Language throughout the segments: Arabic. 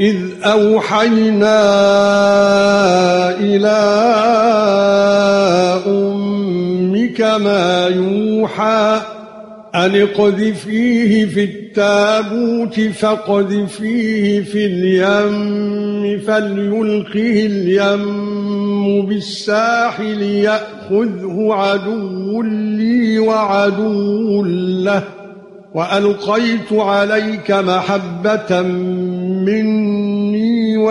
إذ أوحينا إلى أمك ما يوحى أن اقذفيه في التابوت فاقذفيه في اليم فليلقه اليم بالساحل يأخذه عدو لي وعدو له وألقيت عليك محبة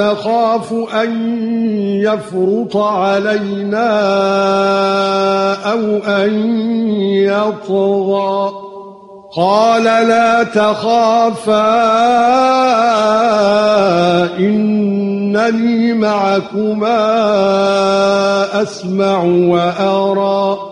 نخاف أن يفرط علينا أو أن يطغى. قال لا تخافا إنني معكما أسمع وأرى.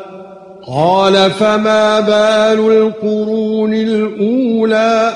قال فما بال القرون الأولى